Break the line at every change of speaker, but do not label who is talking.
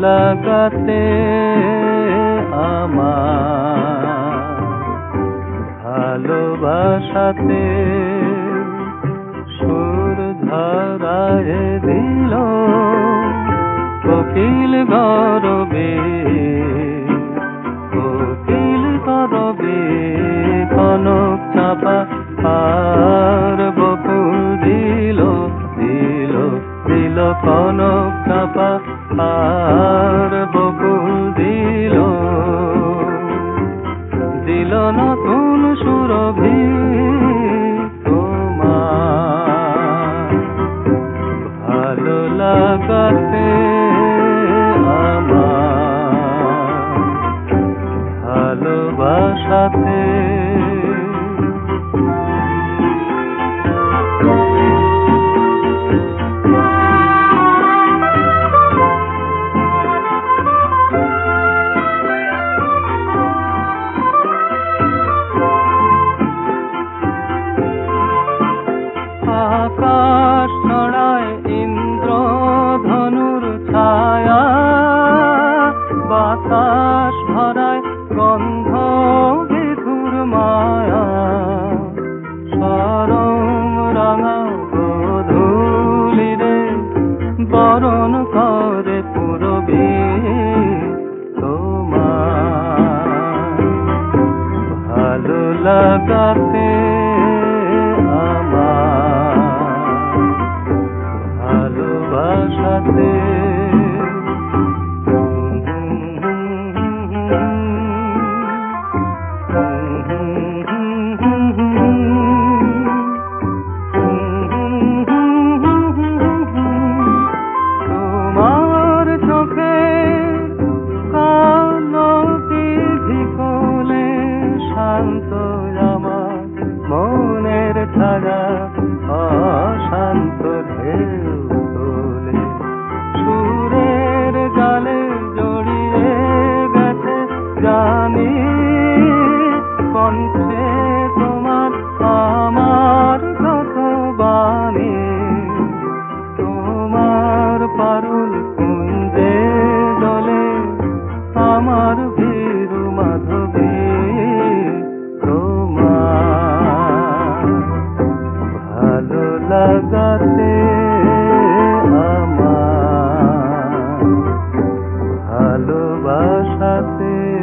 লাগাতে আমার ভালোবাসাতে সুর ধরায় দিল কোকিল গরবে কোকিল গরবে, কনক চাপা আর বকুল দিল দিল দিল কনক চাপা আর বকুল দিল দিল নতুন আকাশ ছড়ায় ইন্দ্র ধনুর ছায়া। বাতাস ভরায় গন্ধ বিধুর মায়া। সরম রাঙা গধূলিরে বরণ করে পুরবে তোমার। ভালো লাগাতে লাগাতে আমার ভালোবাসাতে